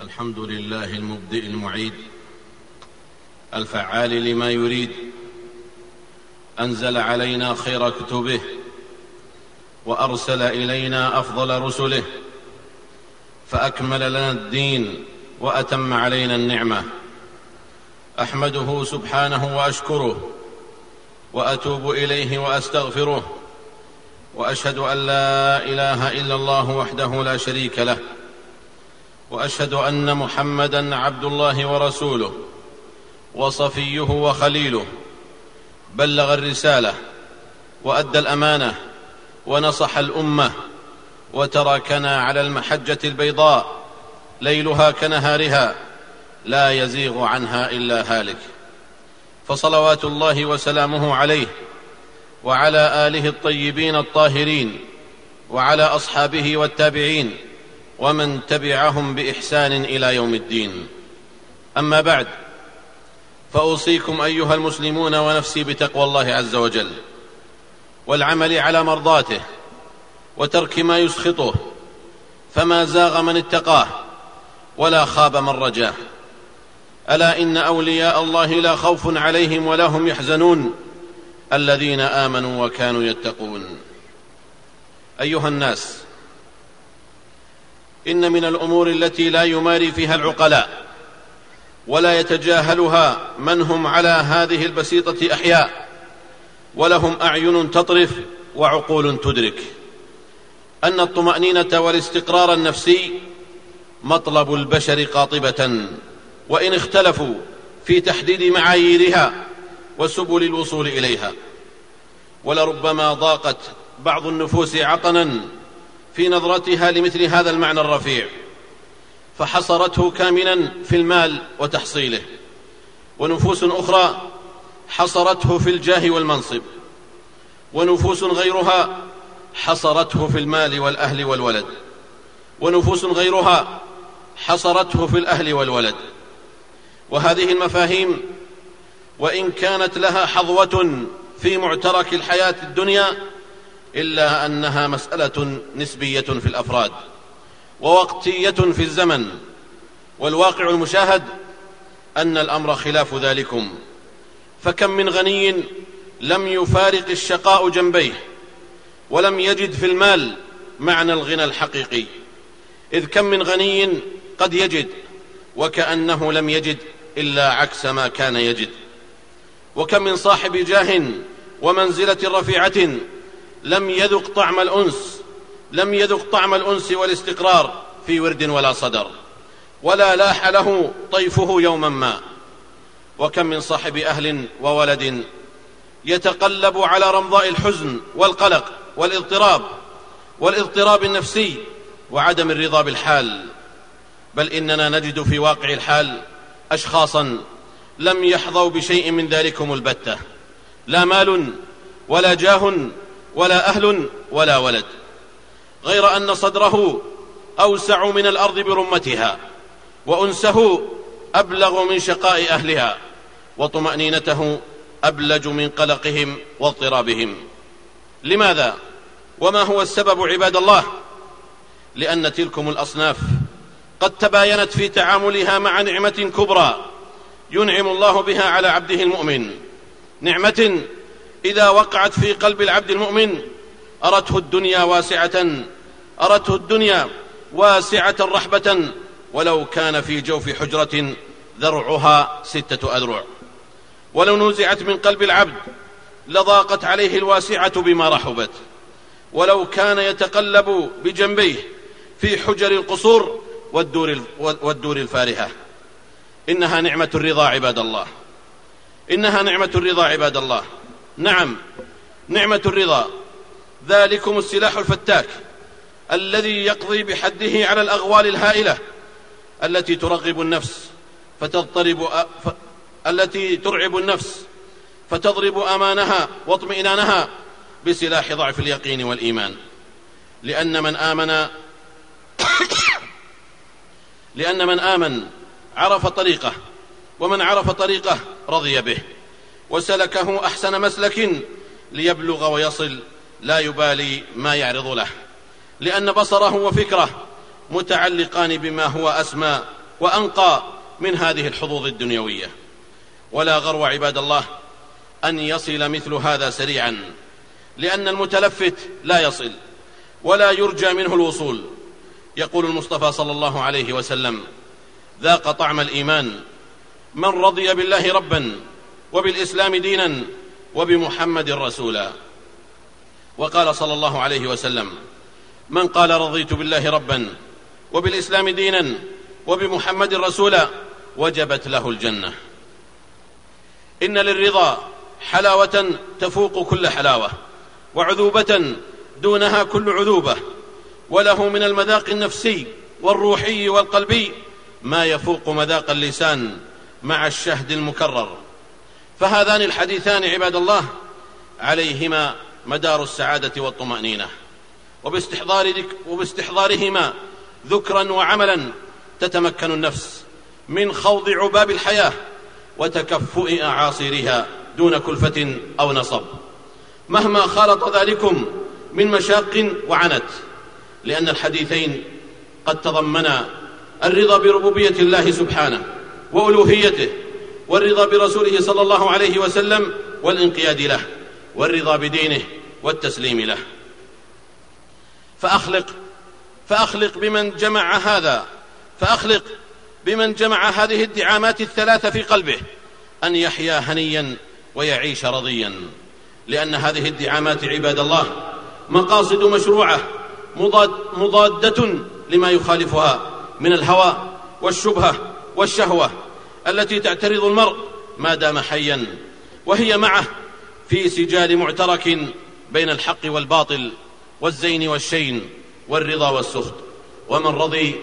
الحمد لله المبدئ المعيد الفعال لما يريد أنزل علينا خير كتبه وأرسل إلينا أفضل رسله فأكمل لنا الدين وأتم علينا النعمة. أحمده سبحانه وأشكره وأتوب إليه وأستغفره وأشهد أن لا إله إلا الله وحده لا شريك له وأشهد أن محمدا عبد الله ورسوله وصفيه وخليله بلغ الرسالة وأدى الأمانة ونصح الأمة وتركنا على المحجة البيضاء ليلها كنهارها لا يزيغ عنها إلا هالك. فصلوات الله وسلامه عليه وعلى آله الطيبين الطاهرين وعلى أصحابه والتابعين ومن تبعهم بإحسان إلى يوم الدين. أما بعد فأوصيكم أيها المسلمون ونفسي بتقوى الله عز وجل والعمل على مرضاته وترك ما يسخطه فما زاغ من اتقاه ولا خاب من رجاه. ألا إن أولياء الله لا خوف عليهم ولا هم يحزنون الذين آمنوا وكانوا يتقون. أيها الناس إن من الأمور التي لا يماري فيها العقلاء ولا يتجاهلها من هم على هذه البسيطة أحياء ولهم أعين تطرف وعقول تدرك. أن الطمأنينة والاستقرار النفسي مطلب البشر قاطبة وإن اختلفوا في تحديد معاييرها وسبل الوصول إليها. ولربما ضاقت بعض النفوس عطنا في نظرتها لمثل هذا المعنى الرفيع. فحصرته كامنا في المال وتحصيله. ونفوس أخرى حصرته في الجاه والمنصب. ونفوس غيرها حصرته في المال والأهل والولد. ونفوس غيرها حصرته في الأهل والولد. وهذه المفاهيم وإن كانت لها حظوة في معترك الحياة الدنيا إلا أنها مسألة نسبية في الأفراد ووقتية في الزمن. والواقع المشاهد أن الأمر خلاف ذلكم. فكم من غني لم يفارق الشقاء جنبيه ولم يجد في المال معنى الغنى الحقيقي. إذ كم من غني قد يجد وكأنه لم يجد إلا عكس ما كان يجد. وكم من صاحب جاه ومنزلة رفيعة لم يذق طعم الأنس لم يذق طعم الأنس والاستقرار في ورد ولا صدر ولا لاح له طيفه يوما ما. وكم من صاحب أهل وولد يتقلب على رمضاء الحزن والقلق والإضطراب والإضطراب النفسي وعدم الرضا بالحال. بل إننا نجد في واقع الحال اشخاصا لم يحظوا بشيء من ذلكم البتة. لا مال ولا جاه ولا أهل ولا ولد غير أن صدره أوسع من الأرض برمتها وأنسه أبلغ من شقاء أهلها وطمأنينته أبلج من قلقهم واضطرابهم. لماذا؟ وما هو السبب عباد الله؟ لأن تلكم الأصناف قد تباينت في تعاملها مع نعمة كبرى ينعم الله بها على عبده المؤمن نعمة إذا وقعت في قلب العبد المؤمن أرته الدنيا واسعة أرته الدنيا واسعة رحبة ولو كان في جوف حجرة ذرعها ستة أذرع. ولو نزعت من قلب العبد لضاقت عليه الواسعة بما رحبت. ولو كان يتقلب بجنبيه في حجر القصور والدور, الفارهة. إنها نعمة الرضا عباد الله. إنها نعمة الرضا عباد الله. نعم نعمة الرضا. ذلكم السلاح الفتاك الذي يقضي بحده على الأغوال الهائلة التي ترغب النفس فتضطرب ف... التي ترعب النفس فتضرب أمانها واطمئنانها بسلاح ضعف اليقين والإيمان. لأن من آمن لأن من آمن عرف طريقه ومن عرف طريقه رضي به. وسلكه أحسن مسلك ليبلغ ويصل لا يبالي ما يعرض له. لأن بصره وفكره متعلقان بما هو أسمى وأنقى من هذه الحظوظ الدنيوية. ولا غرو عباد الله أن يصل مثل هذا سريعا لأن المتلفت لا يصل ولا يرجى منه الوصول. يقول المصطفى صلى الله عليه وسلم ذاق طعم الإيمان من رضي بالله ربا وبالإسلام دينا وبمحمد رسولا. وقال صلى الله عليه وسلم من قال رضيت بالله ربا وبالإسلام دينا وبمحمد رسولا وجبت له الجنة. إن للرضا حلاوة تفوق كل حلاوة وعذوبة دونها كل عذوبة وله من المذاق النفسي والروحي والقلبي ما يفوق مذاق اللسان مع الشهد المكرر. فهذان الحديثان عباد الله عليهما مدار السعادة والطمأنينة وباستحضار وباستحضارهما ذكرا وعملا تتمكن النفس من خوض عباب الحياة وتكفؤ أعاصيرها دون كلفة أو نصب. مهما خالط ذلكم من مشاق وعنت لأن الحديثين قد تضمنا الرضا بربوبية الله سبحانه وألوهيته والرضا برسوله صلى الله عليه وسلم والانقياد له والرضا بدينه والتسليم له. فأخلق فأخلق بمن جمع هذا فأخلق بمن جمع هذه الدعامات الثلاثه في قلبه أن يحيا هنيا ويعيش رضيا. لأن هذه الدعامات عباد الله مقاصد مشروعة مضاد مضادة لما يخالفها من الهوى والشبهة والشهوة. التي تعترض المرء ما دام حيا وهي معه في سجال معترك بين الحق والباطل والزين والشين والرضا والسخط. ومن رضي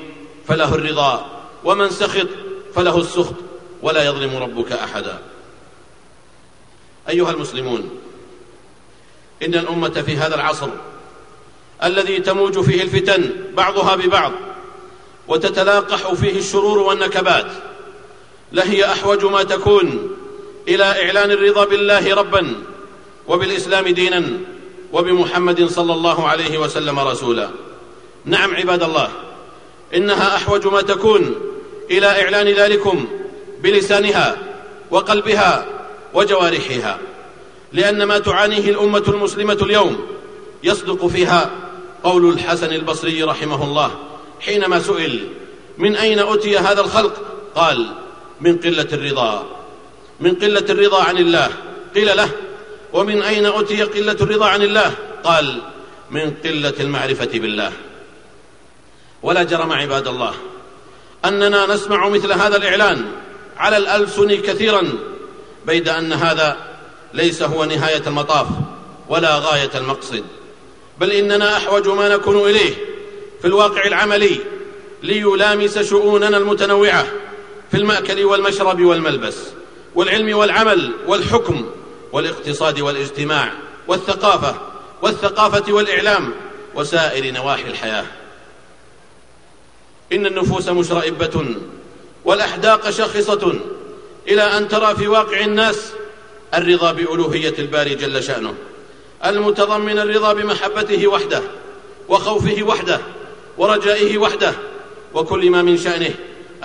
فله الرضا ومن سخط فله السخط ولا يظلم ربك أحدا. أيها المسلمون إن الأمة في هذا العصر الذي تموج فيه الفتن بعضها ببعض وتتلاقح فيه الشرور والنكبات لهي أحوج ما تكون إلى إعلان الرضا بالله ربا وبالإسلام دينا وبمحمد صلى الله عليه وسلم رسولا. نعم عباد الله إنها أحوج ما تكون إلى إعلان ذلكم بلسانها وقلبها وجوارحها لأن ما تعانيه الأمة المسلمة اليوم يصدق فيها قول الحسن البصري رحمه الله حينما سئل من أين أتي هذا الخلق؟ قال من قلة الرضا. من قلة الرضا عن الله. قيل له ومن أين أتي قلة الرضا عن الله؟ قال من قلة المعرفة بالله. ولا جرم عباد الله أننا نسمع مثل هذا الإعلان. على الالسن كثيرا بيد أن هذا ليس هو نهاية المطاف ولا غاية المقصد. بل إننا أحوج ما نكون إليه في الواقع العملي ليلامس شؤوننا المتنوعة. في المأكل والمشرب والملبس والعلم والعمل والحكم والاقتصاد والاجتماع والثقافة والثقافة والإعلام وسائر نواحي الحياة. إن النفوس مشرئبة والأحداق شاخصة إلى أن ترى في واقع الناس الرضا بألوهية الباري جل شأنه المتضمن الرضا بمحبته وحده وخوفه وحده ورجائه وحده وكل ما من شأنه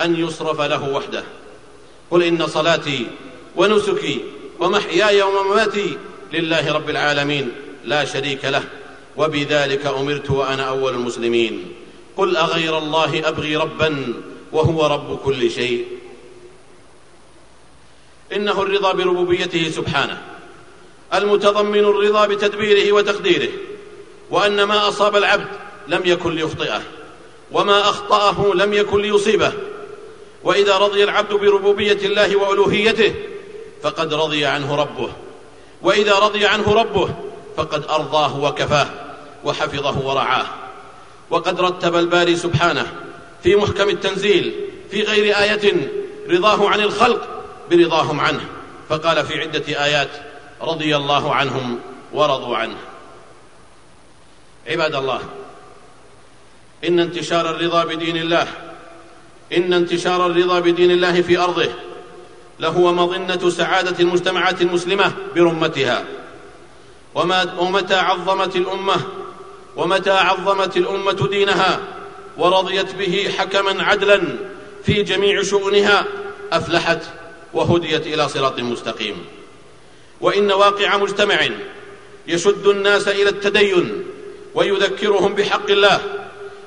أن يصرف له وحده. قل إن صلاتي ونسكي ومحياي ومماتي لله رب العالمين لا شريك له وبذلك أمرت وأنا أول المسلمين. قل أغير الله أبغي ربا وهو رب كل شيء. إنه الرضا بربوبيته سبحانه المتضمن الرضا بتدبيره وتقديره وأن ما أصاب العبد لم يكن ليخطئه وما أخطأه لم يكن ليصيبه. وإذا رضي العبد بربوبية الله وألوهيته فقد رضي عنه ربه. وإذا رضي عنه ربه فقد أرضاه وكفاه وحفظه ورعاه. وقد رتب الباري سبحانه في محكم التنزيل في غير آية رضاه عن الخلق برضاهم عنه. فقال في عدة آيات رضي الله عنهم ورضوا عنه. عباد الله إن انتشار الرضا بدين الله إن انتشار الرضا بدين الله في أرضه لهو مظنة سعادة المجتمعات المسلمة برمتها. ومتى عظمت الامه ومتى عظمت الأمة دينها؟ ورضيت به حكما عدلا في جميع شؤونها أفلحت وهديت إلى صراط مستقيم. وإن واقع مجتمع يشد الناس إلى التدين ويذكرهم بحق الله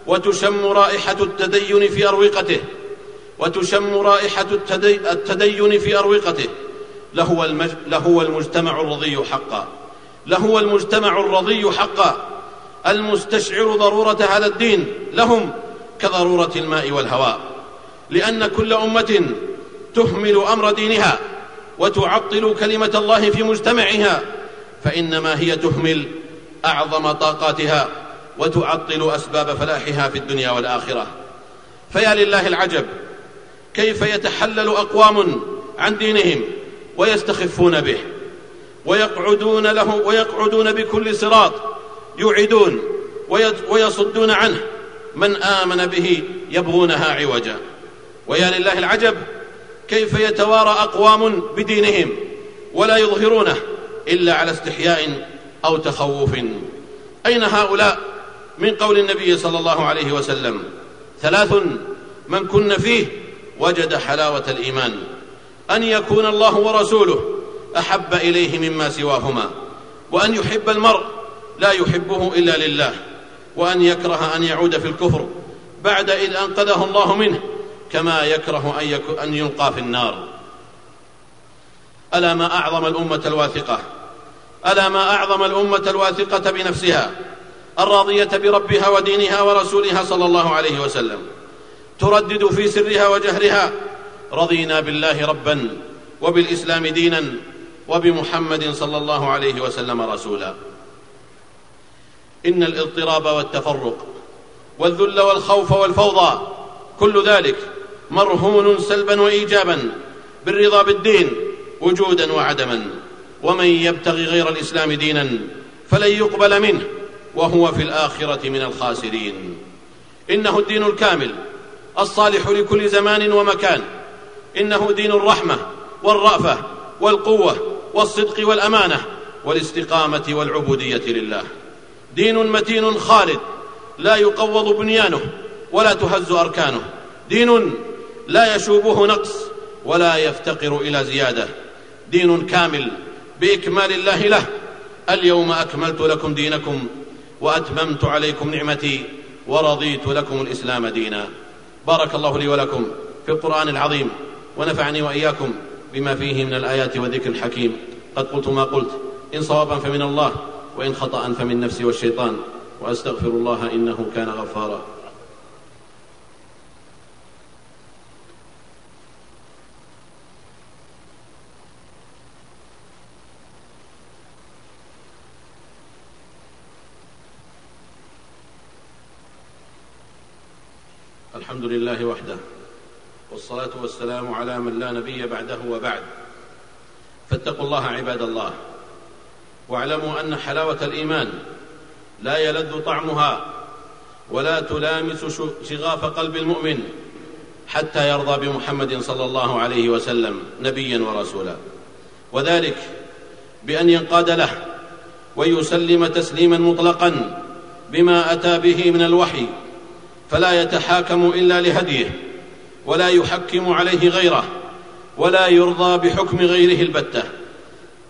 وتشم رائحة التدين في أروقته وتشم رائحة التدين في أروقته. لهو, المج... لهو المجتمع الرضي حقا. لهو المجتمع الرضي حقا. المستشعر ضرورة هذا الدين. لهم كضرورة الماء والهواء. لأن كل أمة تهمل أمر دينها وتعطل كلمة الله في مجتمعها. فإنما هي تهمل أعظم طاقاتها. وتعطل أسباب فلاحها في الدنيا والآخرة. فيا لله العجب كيف يتحلل أقوام عن دينهم ويستخفون به ويقعدون له ويقعدون بكل صراط يوعدون ويصدون عنه. من آمن به يبغونها عوجا. ويا لله العجب كيف يتوارى أقوام بدينهم ولا يظهرونه إلا على استحياء أو تخوف. أين هؤلاء؟ من قول النبي صلى الله عليه وسلم ثلاث من كن فيه وجد حلاوة الإيمان. أن يكون الله ورسوله أحب إليه مما سواهما وأن يحب المرء لا يحبه إلا لله وأن يكره أن يعود في الكفر بعد إذ أنقذه الله منه كما يكره أن, أن يلقى في النار. ألا ما أعظم الأمة الواثقة؟ ألا ما أعظم الأمة الواثقة بنفسها؟ الراضية بربها ودينها ورسولها صلى الله عليه وسلم. تردد في سرها وجهرها. رضينا بالله ربا وبالإسلام دينا وبمحمد صلى الله عليه وسلم رسولا. إن الاضطراب والتفرق والذل والخوف والفوضى كل ذلك مرهون سلبا وإيجابا بالرضا بالدين وجودا وعدما. ومن يبتغي غير الإسلام دينا فلن يقبل منه. وهو في الآخرة من الخاسرين. إنه الدين الكامل الصالح لكل زمان ومكان. إنه دين الرحمة والرأفة والقوة والصدق والأمانة والاستقامة والعبودية لله. دين متين خالد لا يقوض بنيانه ولا تهز أركانه. دين لا يشوبه نقص ولا يفتقر إلى زيادة. دين كامل بإكمال الله له. اليوم أكملت لكم دينكم وأتممت عليكم نعمتي ورضيت لكم الإسلام دينا. بارك الله لي ولكم في القرآن العظيم ونفعني وإياكم بما فيه من الآيات والذكر الحكيم قد قلت ما قلت إن صوابا فمن الله وإن خطأ فمن نفسي والشيطان. وأستغفر الله إنه كان غفارا. الحمد لله وحده والصلاة والسلام على من لا نبي بعده وبعد. فاتقوا الله عباد الله واعلموا أن حلاوة الإيمان لا يلذ طعمها ولا تلامس شغاف قلب المؤمن حتى يرضى بمحمد صلى الله عليه وسلم نبيا ورسولا. وذلك بأن ينقاد له ويسلم تسليما مطلقا بما أتى به من الوحي فلا يتحاكم إلا لهديه ولا يحكم عليه غيره ولا يرضى بحكم غيره البتة.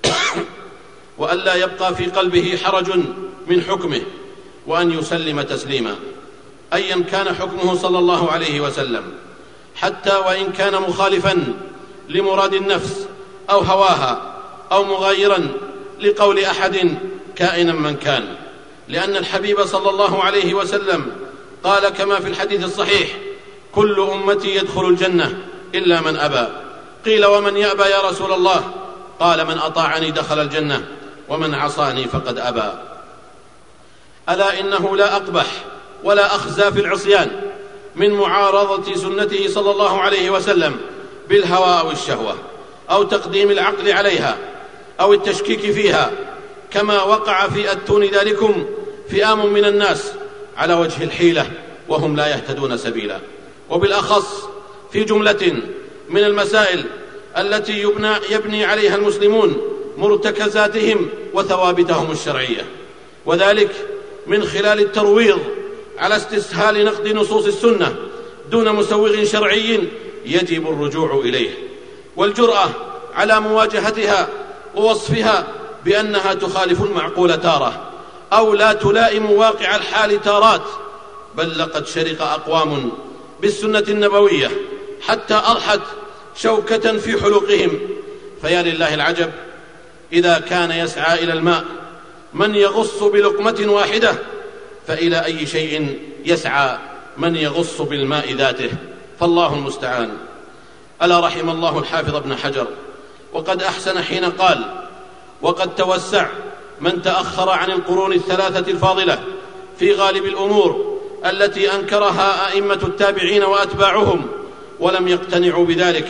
وألا يبقى في قلبه حرج من حكمه وأن يسلم تسليما. ايا كان حكمه صلى الله عليه وسلم حتى وإن كان مخالفا لمراد النفس أو هواها أو مغايرا لقول أحد كائنا من كان. لأن الحبيب صلى الله عليه وسلم قال كما في الحديث الصحيح كل أمتي يدخل الجنة إلا من أبى. قيل ومن يأبى يا رسول الله؟ قال من أطاعني دخل الجنة ومن عصاني فقد أبى. ألا إنه لا أقبح ولا أخزى في العصيان من معارضة سنته صلى الله عليه وسلم بالهوى أو الشهوة أو تقديم العقل عليها أو التشكيك فيها كما وقع في اتون ذلكم فئام من الناس. على وجه الحيلة وهم لا يهتدون سبيلا. وبالأخص في جملة من المسائل التي يبنى, يبني عليها المسلمون مرتكزاتهم وثوابتهم الشرعية. وذلك من خلال الترويض على استسهال نقد نصوص السنة دون مسوغ شرعي يجب الرجوع إليه. والجرأة على مواجهتها ووصفها بأنها تخالف المعقول تارة. أو لا تلائم واقع الحال تارات بل لقد شرق أقوام بالسنة النبوية حتى اضحت شوكة في حلقهم. فيا لله العجب إذا كان يسعى إلى الماء من يغص بلقمة واحدة فإلى أي شيء يسعى من يغص بالماء ذاته؟ فالله المستعان. ألا رحم الله الحافظ ابن حجر وقد أحسن حين قال وقد توسع من تأخر عن القرون الثلاثة الفاضلة في غالب الأمور التي أنكرها أئمة التابعين وأتباعهم ولم يقتنعوا بذلك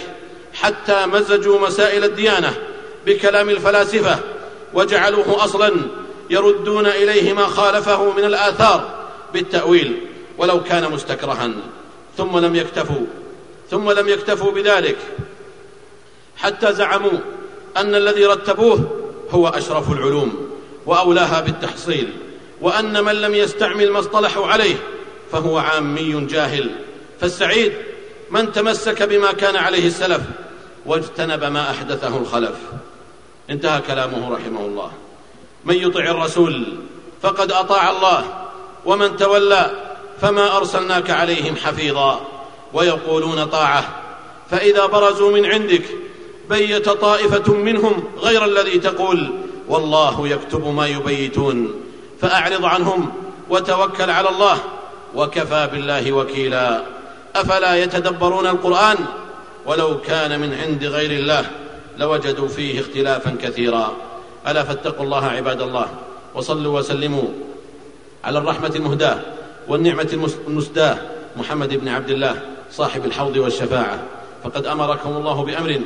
حتى مزجوا مسائل الديانة بكلام الفلاسفة وجعلوه أصلا يردون إليه ما خالفه من الآثار بالتأويل ولو كان مستكرها. ثم لم يكتفوا ثم لم يكتفوا بذلك حتى زعموا أن الذي رتبوه هو أشرف العلوم. وأولاها بالتحصيل وأن من لم يستعمل ما اصطلحوا عليه فهو عامي جاهل. فالسعيد من تمسك بما كان عليه السلف واجتنب ما أحدثه الخلف. انتهى كلامه رحمه الله. من يطع الرسول فقد أطاع الله ومن تولى فما أرسلناك عليهم حفيظا. ويقولون طاعة فإذا برزوا من عندك بيت طائفة منهم غير الذي تقول والله يكتب ما يبيتون فأعرض عنهم وتوكل على الله وكفى بالله وكيلا. أفلا يتدبرون القرآن؟ ولو كان من عند غير الله لوجدوا فيه اختلافا كثيرا. ألا فاتقوا الله عباد الله وصلوا وسلموا على الرحمة المهداة والنعمة المسداة محمد بن عبد الله صاحب الحوض والشفاعة. فقد أمركم الله بأمر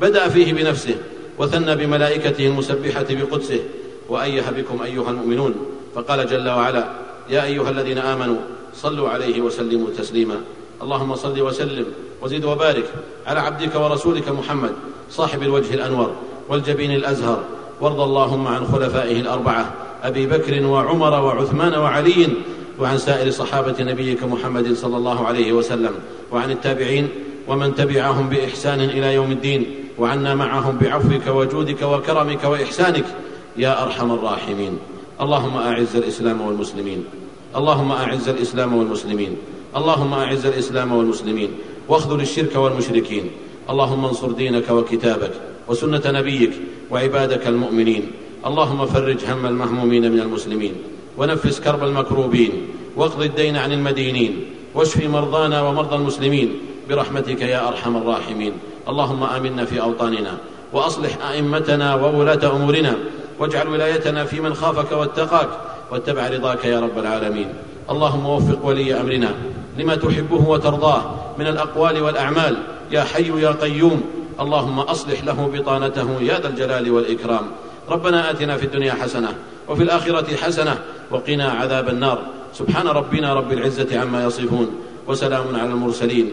بدأ فيه بنفسه. وثنى بملائكته المسبحة بقدسه وايه بكم أيها المؤمنون فقال جل وعلا يا أيها الذين آمنوا صلوا عليه وسلموا تسليما. اللهم صل وسلم وزد وبارك على عبدك ورسولك محمد صاحب الوجه الأنور والجبين الأزهر. وارض اللهم عن خلفائه الأربعة أبي بكر وعمر وعثمان وعلي وعن سائر صحابة نبيك محمد صلى الله عليه وسلم وعن التابعين ومن تبعهم بإحسان إلى يوم الدين وعنا معهم بعفوك وجودك وكرمك وإحسانك يا أرحم الراحمين. اللهم أعز الإسلام والمسلمين. اللهم أعز الإسلام والمسلمين. اللهم أعز الإسلام والمسلمين. واخذل الشرك والمشركين. اللهم انصر دينك وكتابك وسنة نبيك وعبادك المؤمنين. اللهم فرج هم المهمومين من المسلمين. ونفس كرب المكروبين. واقض الدين عن المدينين. واشف مرضانا ومرضى المسلمين. برحمتك يا أرحم الراحمين. اللهم آمنا في أوطاننا وأصلح أئمتنا وولاة أمورنا واجعل ولايتنا في من خافك واتقاك واتبع رضاك يا رب العالمين. اللهم وفق ولي أمرنا لما تحبه وترضاه من الأقوال والأعمال. يا حي يا قيوم اللهم أصلح له بطانته يا ذا الجلال والإكرام. ربنا آتنا في الدنيا حسنة وفي الآخرة حسنة وقنا عذاب النار. سبحان ربنا رب العزة عما يصفون وسلام على المرسلين.